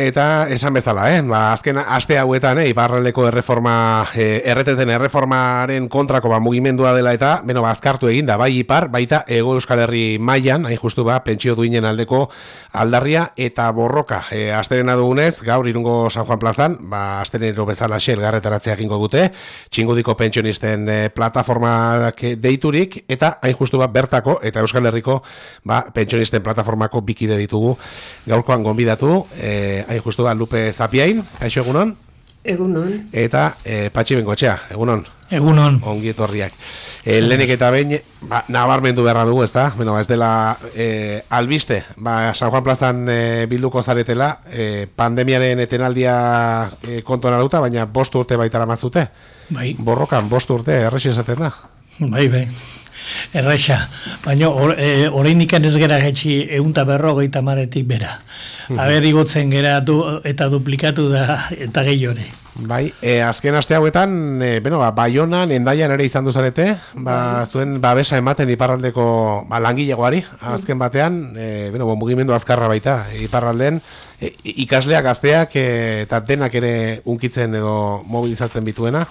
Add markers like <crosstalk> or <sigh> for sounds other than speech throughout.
Eta esan bezala, eh? ba, azken aste hauetan, eh? iparraldeko erreforma, eh, erreteten erreformaren kontrako ba, mugimendua dela eta, beno, ba, azkartu egin bai ipar, baita ego euskal herri mailan, hain justu ba, pentsio duinen aldeko aldarria eta borroka. E, asterena dugunez, gaur irungo San Juan plazan, ba, asterenero bezala xel garretaratzea egingo dute, txingudiko pentsionisten e, plataforma deiturik, eta hain justu ba, bertako, eta euskal herriko, ba, pentsionisten plataformako bikide ditugu, gaurkoan gonbidatu, e, hain justu da Lupe Zapiain, kaixo egunon? Egunon. Eta e, Patxi Bengoetxea, egunon? Egunon. Ongi etorriak. E, lehenik eta behin, ba, nabarmendu beharra dugu, ez da? Bueno, ba, ez dela e, albiste, ba, San Juan Plazan e, bilduko zaretela, e, pandemiaren etenaldia e, kontuan aluta, baina bost urte baitara mazute. Bai. Borrokan, bost urte, errexi esaten da. Bai, bai. Erraixa, baina orain or, ez gera getxi eunta berrogeita maretik bera. Aber igotzen gera du, eta duplikatu da eta gehi hori. Bai, e, azken aste hauetan, e, bueno, ba, Baionan, Endaian ere izan duzarete, ba, bai. zuen babesa ematen iparraldeko ba, langilegoari, azken batean, e, bueno, mugimendu azkarra baita, iparralden, e, ikasleak, gazteak, e, eta denak ere unkitzen edo mobilizatzen bituena,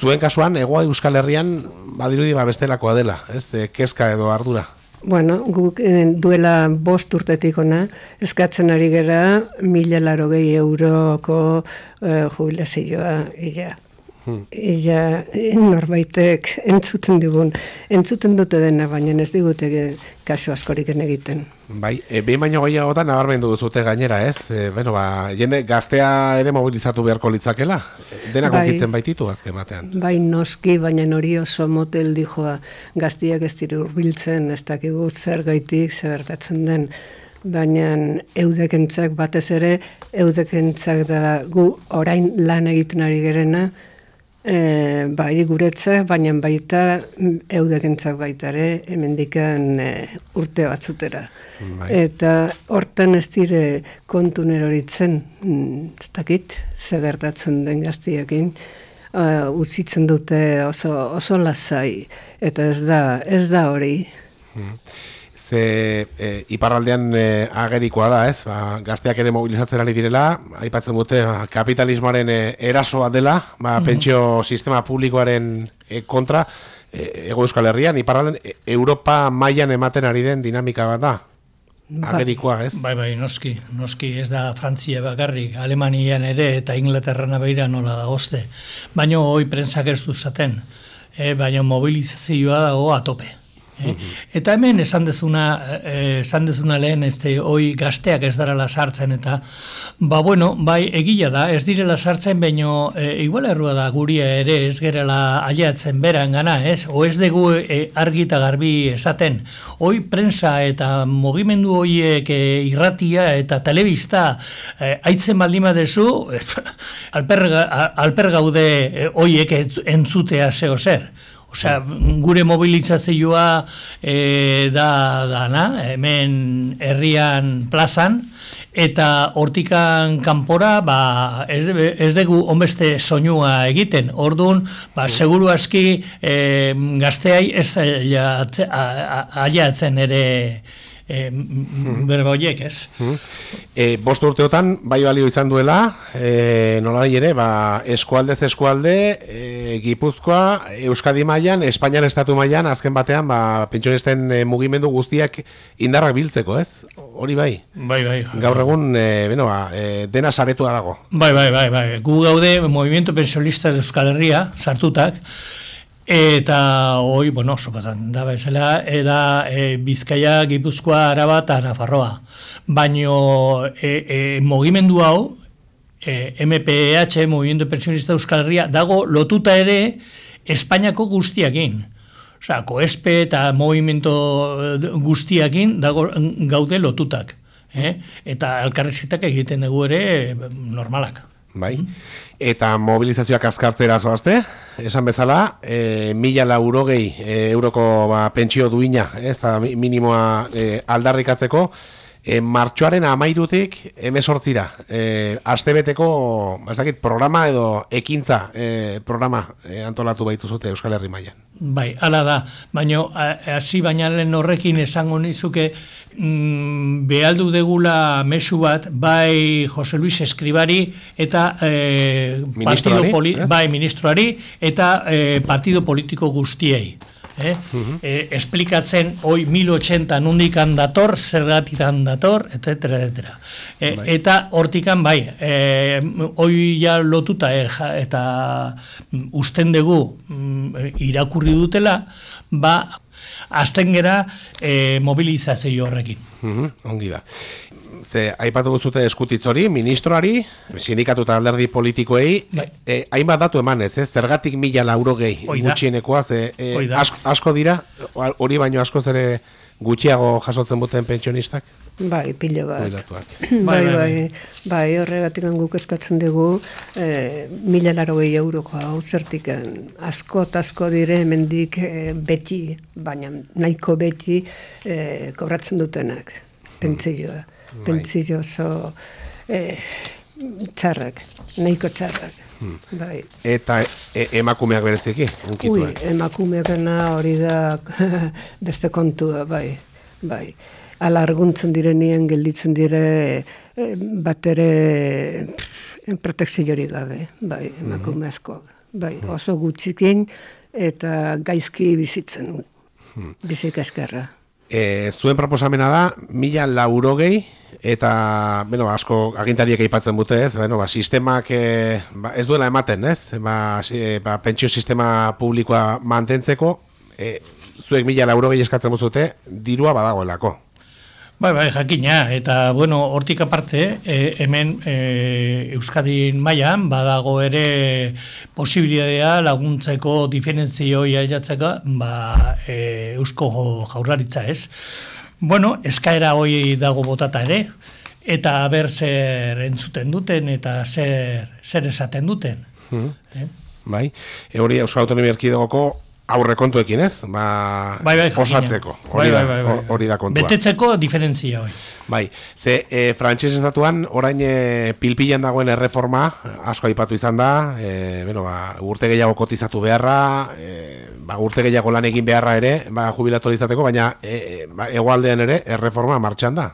zuen kasuan, egoa Euskal Herrian, badirudi ba bestelakoa dela, ez, e, kezka edo ardura. Bueno, guk eh, duela bost urtetik ona, eskatzen ari gera mila laro gehi euroko uh, jubilazioa, ia. Hmm. Ia, norbaitek entzuten dugun, entzuten dute dena, baina ez digute kasu askorik egiten. Bai, e, behin baino gehiago da nabarmendu duzute gainera, ez? E, bueno, ba, jende gaztea ere mobilizatu beharko litzakela, denak bai, baititu azken batean. Bai, noski, baina hori oso motel dijoa gaztiak ez dira urbiltzen, ez dakigu zer gaitik, zer den, baina eudekentzak batez ere, eudekentzak da gu orain lan egiten ari gerena, E, bai guretze, baina baita eudekentzak baita ere, hemendikan e, urte batzutera. Bai. Eta hortan ez dire kontun eroritzen, mm, ez dakit, zegertatzen den gaztiakin, uh, utzitzen dute oso, oso lasai, eta ez da, ez da hori. Hmm ze e, iparraldean e, agerikoa da, ez? Ba, gazteak ere mobilizatzen ari direla, aipatzen dute ba, kapitalismoaren e, erasoa dela, ba, mhm. pentsio sistema publikoaren e, kontra, e, ego euskal herrian, iparraldean, e, Europa mailan ematen ari den dinamika bat da. Bai. Agerikoa, ez? Bai, bai, noski, noski, ez da Frantzia bakarrik, Alemanian ere eta Inglaterran abeira nola da goste. Baina hoi prensak ez du zaten, e, baina mobilizazioa dago atope. Eh? Eta hemen esan dezuna, eh, esan dezuna lehen ez de, oi gazteak ez darala sartzen eta ba bueno, bai egila da, ez direla sartzen baino e, igual errua da guria ere ez gerela aliatzen beran gana, ez? O ez dugu e, argita garbi esaten. Oi prensa eta mugimendu hoiek e, irratia eta telebista e, aitzen baldima dezu, <laughs> alper, alper gaude hoiek entzutea zeo zer. Osea, gure mobilizazioa e, da dana, hemen herrian plazan, eta hortikan kanpora ba, ez, ez dugu onbeste soinua egiten. Orduan, ba, seguru aski e, gazteai ez aliatzen ere e, berba horiek, ez? E, bost urteotan, bai balio izan duela, e, nola ere, ba, eskualdez eskualde, e, Gipuzkoa, Euskadi mailan, Espainian estatu mailan, azken batean, ba, pentsionisten e, mugimendu guztiak indarrak biltzeko, ez? Hori bai? Bai, bai. Gaur egun, e, beno, ba, e, dena saretua dago. Bai, bai, bai, bai. Gu gaude, Movimiento Pensionista de Euskal Herria, sartutak, Eta hoi, bueno, sopatan da bezala, eda e, Bizkaia, Gipuzkoa, Araba eta Nafarroa. Baino e, e, mogimendu hau, e, MPH, Movimiento Pensionista Euskal Herria, dago lotuta ere Espainiako guztiakin. Osa, koespe eta movimento guztiakin dago gaude lotutak. Eh? Eta elkarrezitak egiten dugu ere normalak. Bai. Mm eta mobilizazioak azkartzera zoazte, esan bezala, e, mila lauro gehi e, euroko ba, pentsio duina, ez da minimoa e, aldarrikatzeko, e, martxoaren amairutik emesortzira. E, astebeteko, ez dakit, programa edo ekintza e, programa e, antolatu baitu zute Euskal Herri mailan. Bai, ala da, baina hasi baina lehen horrekin esango nizuke mm, behaldu degula mesu bat bai Jose Luis Eskribari eta e, partido poli, bai ministroari eta e, partido politiko guztiei eh? Uh esplikatzen hoi 1080 nundikan dator, zergatitan dator, etc. etc. E, bai. Eta hortikan bai, e, hoi ja lotuta e, eta usten dugu mm, irakurri dutela, ba, azten gera e, mobilizazio horrekin. Uh ongi da ze aipatu guztute eskutitz hori, ministroari, sindikatu eta alderdi politikoei, bai. e, hainbat datu emanez, ez? Zergatik mila lauro gehi gutxienekoa, ze e, asko, asko dira, hori baino asko zere gutxiago jasotzen buten pentsionistak? Bai, pilo bat. <clears throat> bai, bai, bai, bai, bai, horregatik guk eskatzen dugu, e, mila laro gehi euroko hau zertik asko asko dire mendik e, beti, baina nahiko beti e, kobratzen dutenak, pentsioa. Hmm pentsio oso eh, txarrak, nahiko txarrak. Hmm. Bai. Eta e, emakumeak bereziki? Ui, emakumeak hori da <laughs> beste kontua, bai. bai. Ala arguntzen direnien gelditzen dire e, bat ere protekziori gabe, bai, mhm. emakume asko. Bai, hmm. oso gutxikin eta gaizki bizitzen, hmm. bizik eskerra. E, zuen proposamena da, mila laurogei, eta, bueno, asko agintariek aipatzen dute, ez? Bueno, ba, sistemak e, ba, ez duela ematen, ez? Ba, si, ba, pentsio sistema publikoa mantentzeko, e, zuek mila laurogei eskatzen dute, dirua badagoelako. Bai, bai, jakina, eta, bueno, hortik aparte, e, hemen e, Euskadin mailan badago ere posibilidadea laguntzeko diferentzio jaiatzeka, ba, e, Eusko jaurlaritza ez. Bueno, eskaera hoi dago botata ere, eta ber zer entzuten duten, eta zer, zer esaten duten. Hmm. Eh? Bai, e hori Euskal Autonomia Erkidegoko aurre kontuekin, ez? Ba, bai, bai, osatzeko. Hori bai, bai, bai, bai, da kontua. Betetzeko diferentzia hori. Bai, ze e, frantxez estatuan orain e, pilpilan dagoen erreforma asko aipatu izan da, e, bueno, ba, urte gehiago kotizatu beharra, e, ba, urte gehiago lan egin beharra ere, ba, jubilatu izateko, baina e, e, ba, egualdean ere erreforma martxan da.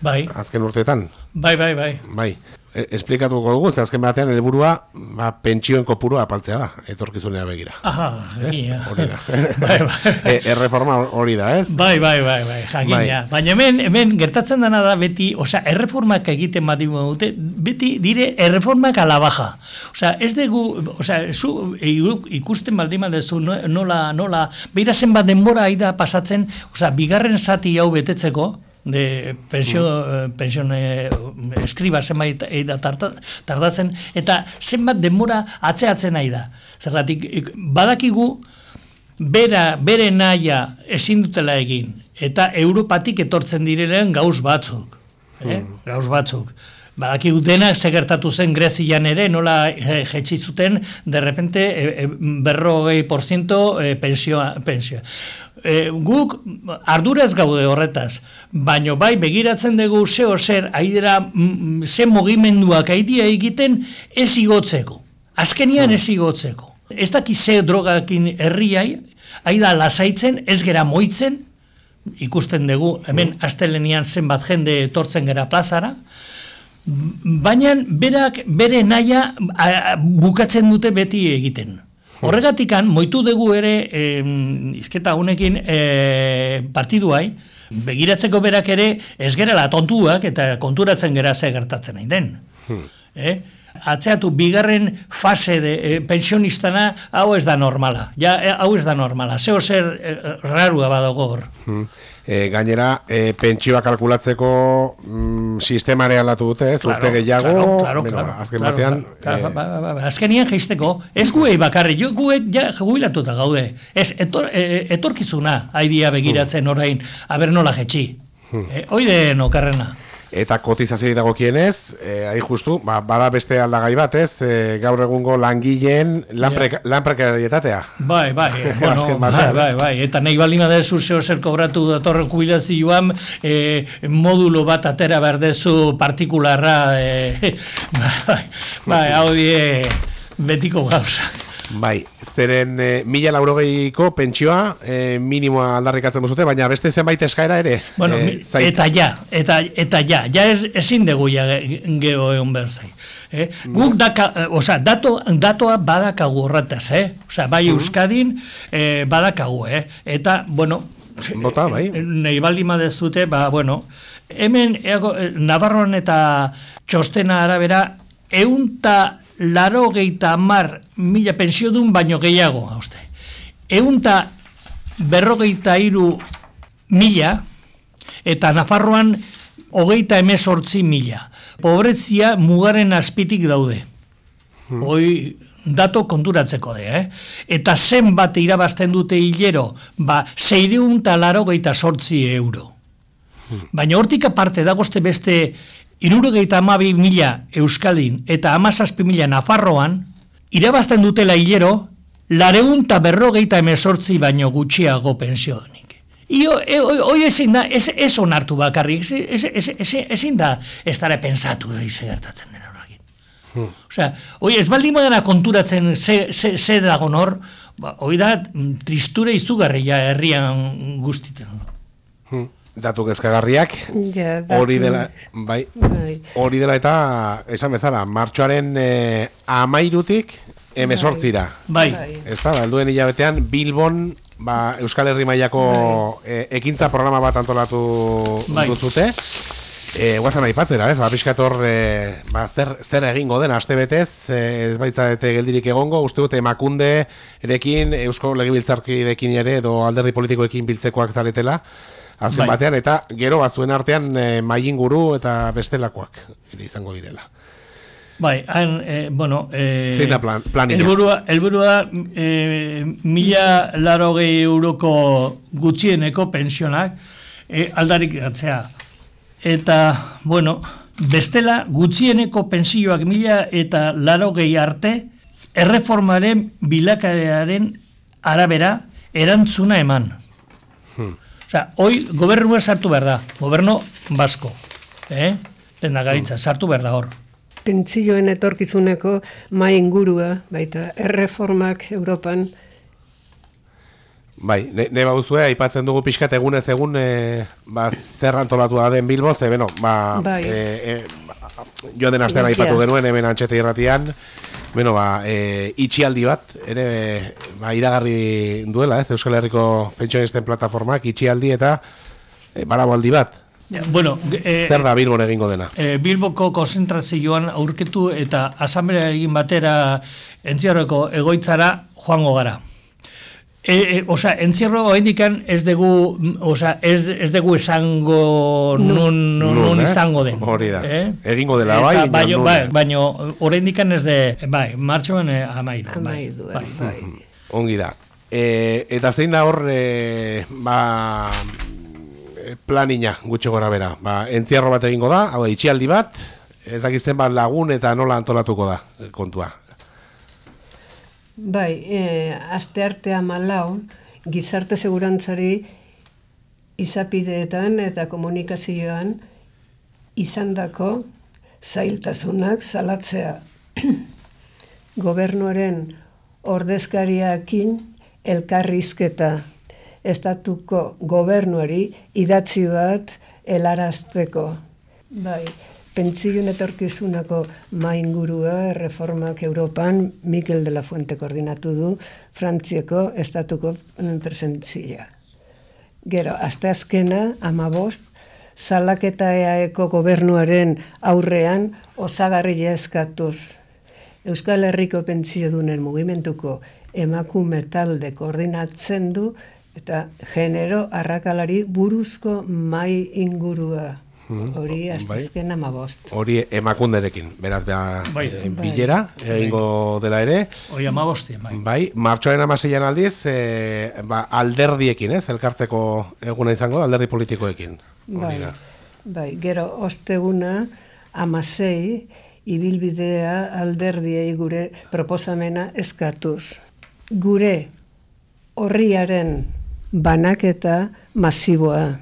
Bai. Azken urteetan. Bai, bai, bai. Bai. E, esplikatuko dugu, azken batean helburua ba, pentsioen kopurua apaltzea da, etorkizunea begira. Aha, egia. Hori da. <laughs> bai, bai. E, erreforma hori da, ez? Bai, bai, bai, bai, jakina. Bai. Baina hemen, hemen gertatzen dena da beti, osea, erreformak egiten bat dute, beti dire erreformak alabaja. Osea, ez dugu, osea, zu ikusten baldin badezu nola, nola, beira zenbat denbora aida pasatzen, osea, bigarren zati hau betetzeko, de pensio, mm. pensio eh, eskriba zenbait da tardatzen, eta zenbat denbora atzeatzen nahi da. Zerratik, badakigu, bera, bere naia ezin dutela egin, eta Europatik etortzen direnean gauz batzuk. Eh? Mm. Gauz batzuk. Badakigu denak segertatu zen Grezian ere, nola e, jetxi zuten, derrepente, e, e, berrogei por ciento e, pensioa. pensioa e, guk arduraz gaude horretaz, baino bai begiratzen dugu zeo zer, aidera mm, ze mugimenduak aidia egiten ez igotzeko. Azkenian ez igotzeko. Ez daki ze drogakin herriai, aida lasaitzen, ez gera moitzen, ikusten dugu, hemen astelenian zenbat jende etortzen gera plazara, baina berak bere naia bukatzen dute beti egiten. Horregatikan, moitu dugu ere, eh, izketa honekin eh, partiduai, begiratzeko berak ere, ez gerela tontuak eta konturatzen gera ze gertatzen nahi den. Hmm. Eh? Atzeatu, bigarren fase de eh, pensionistana, hau ez da normala. Ja, eh, hau ez da normala. Zeo zer eh, rarua badago hor. Hmm e, gainera e, pentsioa kalkulatzeko mm, sistemare aldatu dute, ez? Claro, urte gehiago, claro, claro, claro, azken claro, batean... Claro, e, ba, ba, ba, azkenian geisteko, ez guei bakarri, jo guek ja jubilatuta gaude. Ez, etor, e, etorkizuna haidia begiratzen orain, aber nola jetxi. Hmm. E, oide nokarrena. Eta kotizazioi dagokienez, eh, hain justu, ba, bada beste aldagai bat, ez? Eh, gaur egungo langileen lanprekarietatea. Bai, bai, <laughs> eh, bueno, bai, bai, bai, eta nahi baldin badezu zeo zer kobratu datorren jubilazioan eh, modulo bat atera berdezu partikularra, eh, <laughs> bai, bai, hau die betiko gauza. Bai, zeren e, mila laurogeiko pentsioa e, minimoa aldarrikatzen duzute, baina beste zenbait eskaera ere. Bueno, zait- eta ja, eta, eta ja, ja ez, ezin dugu ja ge- gero egon behar zai. Eh? Guk daka, oza, dato, datoa badakagu horretaz, eh? Oza, bai Euskadin eh, badakagu, eh? Eta, bueno, Bota, bai. nahi baldin badezute, ba, bueno, hemen, eago, Navarroan eta txostena arabera, eunta laro geita mar mila pensiodun baino gehiago, hauste. Eunta berrogeita iru mila, eta Nafarroan hogeita emezortzi mila. Pobrezia mugaren azpitik daude. Hoi dato konturatzeko de, eh? Eta zenbat irabazten dute hilero, ba, zeireun eta laro geita sortzi euro. Baina hortik aparte dagozte beste irurogeita amabi mila Euskaldin eta amazazpi mila Nafarroan, irabazten dutela hilero, lareun eta berrogeita emezortzi baino gutxiago pensionik. Io, e, hoi ezin da, ez, ez onartu bakarrik, ez, ez, ez, ez, ezin da ez dara pensatu ze gertatzen dena horrekin. Osea, hoi ez baldin badana konturatzen ze, ze, ze dago nor, ba, hoi da mm, tristura izugarria herrian guztitzen. Hmm. Datu kezkagarriak, Ja, datu- hori dela, bai, Bai. hori dela eta, esan bezala, martxoaren e, amairutik emezortzira. Bai, Bai. Ez da, helduen hilabetean, Bilbon, ba, Euskal Herri mailako e, ekintza programa bat antolatu Bai. duzute. E, guazan aipatzera, ez? Ba, pixkat hor, e, ba, zer, zer egingo den, aste betez, e, ez baitzarete geldirik egongo, uste dute emakunde erekin, Eusko Legibiltzarkirekin ere, edo alderdi politikoekin biltzekoak zaretela, azken Bai. batean, eta gero bazuen artean e, mailinguru eta bestelakoak ere izango direla. Bai, han, eh, bueno... Eh, Zein da plan- planilla? Elburua, elburua eh, mila laro gehi euroko gutxieneko pensionak eh, aldarik gatzea. Eta, bueno, bestela gutxieneko pensioak mila eta laro gehi arte erreformaren bilakarearen arabera erantzuna eman. Osea, hoi gobernua sartu behar da, goberno basko, eh? Lehendagaritza, sartu behar da hor. Pentsioen etorkizuneko mai ingurua, baita erreformak Europan, Bai, ne, ne bauzue, aipatzen dugu pixkat egunez egun e, ba, zer antolatua den Bilbo, ze beno, ba, Bai. e, e, jo den astean aipatu genuen hemen antxete irratian, beno, ba, e, itxialdi bat, ere, ba, iragarri duela, ez, Euskal Herriko pentsionisten plataformak, itxialdi eta e, barabaldi bat, Bueno, eh, zer da Bilbon egingo dena. eh, Bilboko konzentrazioan aurketu eta asamblea egin batera entziarroko egoitzara joango gara. E, e, osea, entzierro indikan ez dugu, osea, ez, ez dugu esango nun, nun, nun eh? izango den. Hori da. Eh? Egingo dela, Eta bai, baina baino, bai, baino, oraindikan ez de, bai, martxoan eh, amairu. bai, amaiduen, bai. bai. <laughs> Ongi da. E, eta zein da hor, e, ba, e, planina gutxi gora bera. Ba, entziarro bat egingo da, hau da, itxialdi bat, ez dakizten bat lagun eta nola antolatuko da kontua. Bai, e, aste artea malau, gizarte segurantzari izapideetan eta komunikazioan izandako zailtasunak salatzea. <clears throat> Gobernuaren ordezkariakin elkarrizketa estatuko gobernuari idatzi bat helarazteko. Bai, pentsioen etorkizunako maingurua reformak Europan Mikel de la Fuente koordinatu du Frantziako estatuko mm, presentzia. Gero, asteazkena, amabost, salaketa eaeko gobernuaren aurrean osagarria eskatuz. Euskal Herriko pentsiodunen mugimenduko emakume talde koordinatzen du eta genero arrakalari buruzko mai ingurua. Hori asteazken amabost. Hori emakunderekin, beraz, beha, Bai. e, bilera, egingo dela ere. Hoi amabosti, bai. Bai, martxoaren amaseian aldiz, e, ba, alderdiekin, ez, elkartzeko eguna izango, alderdi politikoekin. Bai. Hori da. Bai, gero osteguna amasei ibilbidea alderdiei gure proposamena eskatuz. Gure horriaren banaketa masiboa.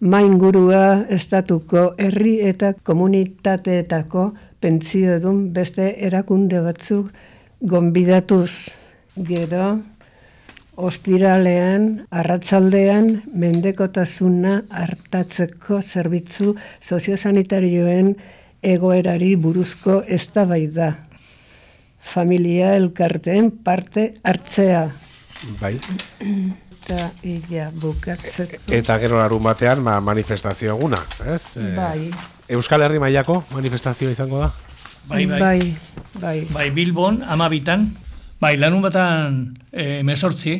Maingurua estatuko herri eta komunitateetako pentsio edun beste erakunde batzuk gonbidatuz. Gero, ostiralean, arratzaldean, mendekotasuna hartatzeko zerbitzu soziosanitarioen egoerari buruzko eztabaida. Familia elkarteen parte hartzea. Bai. Eta ia bukatzeko. Eta gero larun batean ba, manifestazio eguna, ez? E, Bai, Euskal Herri mailako manifestazioa izango da? Bai, bai. bai, bai. Bai, Bilbon, amabitan, bai, lanun batan e, mesortzi,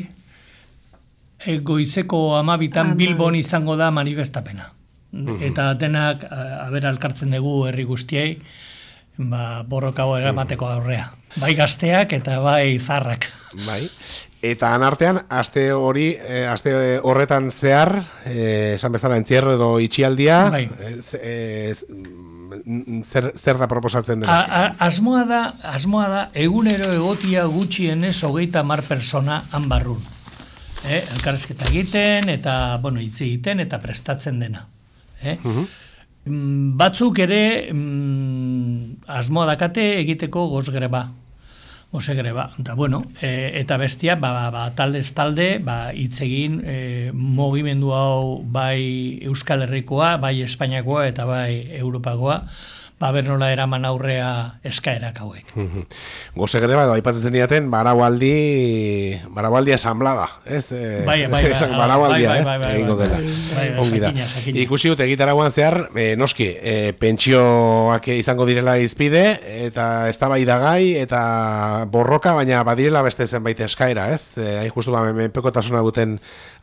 e, goizeko amabitan Ama. Bilbon izango da manifestapena. Eta denak, aber alkartzen dugu herri guztiei, ba, borroka hau eramateko aurrea. Bai gazteak eta bai zarrak. Bai. Eta anartean, aste hori, e, aste horretan zehar, e, esan bezala entzierro edo itxialdia, Bai. e, e, z- mm, zer, zer da proposatzen A, dena? a, asmoa da, asmoa da, egunero egotia gutxienez hogeita mar persona han barrun. Eh, elkarrezketa egiten, eta, bueno, hitz egiten, eta prestatzen dena. Eh? Mm, Batzuk ere mm, asmoa dakate egiteko goz Goze greba. Da, bueno, e, eta bestia, ba, ba, taldez talde, ba, hitz egin e, mugimendu hau bai Euskal Herrikoa, bai Espainiakoa eta bai Europakoa, ba, ber nola eraman aurrea eskaerak hauek. Mhm. Goze greba edo aipatzen zeniaten baraualdi baraualdi asamblada, ez? E, Bai, bai, bai, <laughs> bai, bai, ez? bai, bai, bai, bai, bai, jakina, jakina. Ikusi dut egitaragoan zehar, e, noski, e, pentsioak izango direla izpide eta eztabaidagai eta borroka, baina badirela beste zenbait eskaera, ez? E, hain justu ba menpekotasuna duten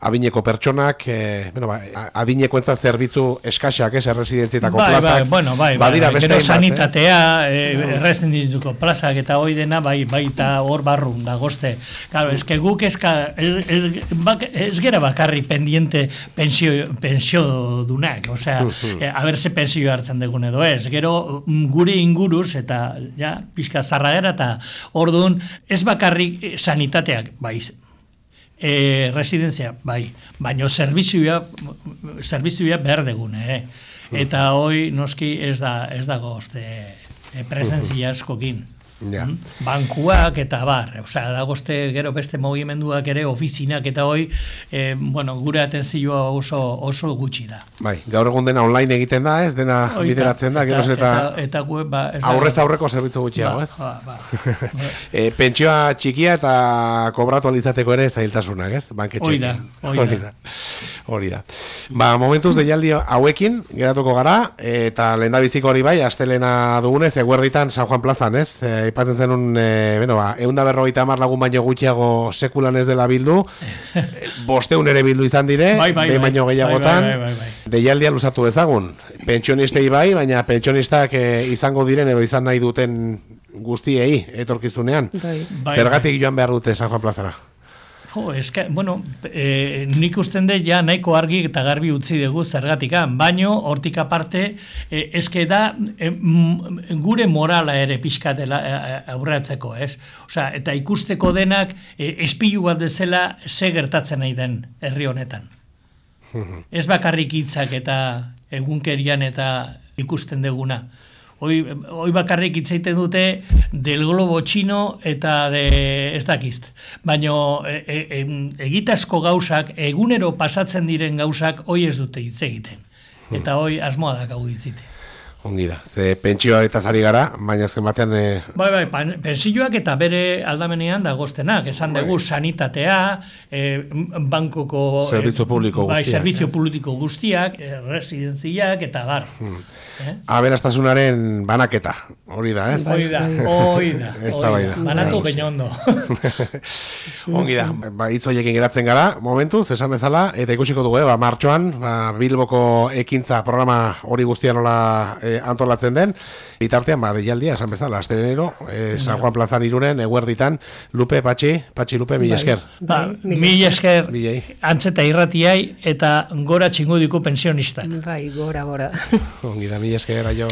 adineko pertsonak, e, bueno, ba, adinekoentzat zerbitzu eskaxak, ez? Erresidentzietako Bai, plazak. bai, bueno, bai, bai, badira bai, beste gero sanitatea, eh, errezen dituko plazak eta hoi dena, bai, baita hor barrun da goste. Claro, eske guk eska, ez, ez, ez gera bakarri pendiente pensio, pensio dunak, osea, eh, a ber ze pensio hartzen dugun edo ez. Gero mm, gure inguruz eta ja, pixka zarragera eta orduan ez bakarrik eh, sanitateak, bai, e, residentzia, bai, baino zerbizioa zerbizioa behar degune, eh? Eta hoi noski ez da ez dago este e, presentzia askokin. Ja. Mm? Bankuak eta bar, osea, dagozte gero beste mugimenduak ere ofizinak eta hoi, e, bueno, gure atentzioa oso oso gutxi da. Bai, gaur egun dena online egiten da, ez? Dena bideratzen da, gero eta, eta, eta gu, ba, ez aurrez aurreko zerbitzu gutxiago, ba, ez? ba, ba. <laughs> E, pentsioa txikia eta kobratu alizateko ere zailtasunak, ez? Banketxeekin. Hoi da, hoi <laughs> Hori da. Hori da. Ba, momentuz deialdi hauekin, geratuko gara, eta lehendabiziko hori bai, astelena dugunez, eguerditan San Juan plazan, ez? E, ipatzen zenun, e, bueno, ba, eunda berrogeita hamar lagun baino gutxiago sekulan ez dela bildu, <laughs> bosteun ere bildu izan dire, Bai, bai, behin bai. baino Bai, gehiagotan, bai, bai, bai, bai. deialdia luzatu ezagun. Pentsionistei bai, baina pentsionistak e, izango diren edo izan nahi duten guztiei etorkizunean. Bai. Bai, Zergatik joan behar dute San Juan plazara? Jo, eske, bueno, e, nik usten dut ja nahiko argi eta garbi utzi dugu zergatikan, baino hortik aparte e, eske da e, m, gure morala ere pixkatela e, aurreatzeko, ez? Osea, eta ikusteko denak e, espilu bat bezala ze gertatzen nahi den herri honetan. <laughs> Ez bakarrik hitzak eta egunkerian eta ikusten deguna. Hoi, hoi bakarrik hitz egiten dute del globo txino eta de ez dakizt. Baina e, e, egitazko gauzak, egunero pasatzen diren gauzak, hoi ez dute hitz egiten. Eta hoi asmoa dakagu hitzite. Ongi da, ze pentsioa eta zari gara, baina azken batean e, Bai, bai, pensioak eta bere aldamenean dagoztenak, esan dugu sanitatea, e, bankoko... Zerbitzu publiko Bai, guztiak, zerbitzu publiko guztiak, e, residentziak eta bar. Eh? aberastasunaren banaketa. Hori da, ez? Hoi da, hoi da. <laughs> Ez da bai da. Banatu Bai. baino ondo. <laughs> Ongi da, ba, hitz horiekin geratzen gara, momentu, esan bezala, eta ikusiko dugu, eh, ba, martxoan, ba, Bilboko ekintza programa hori guztia nola eh, antolatzen den, bitartean, ba, deialdia, esan bezala, astenero, eh, San Juan Plazan irunen, eguerditan, Lupe, Patxi, Patxi Lupe, mila esker. Ba, Bai, mil esker antzeta irratiai eta gora txingudiko pensionistak. Bai, gora, gora. Ongi da, mila esker, aio.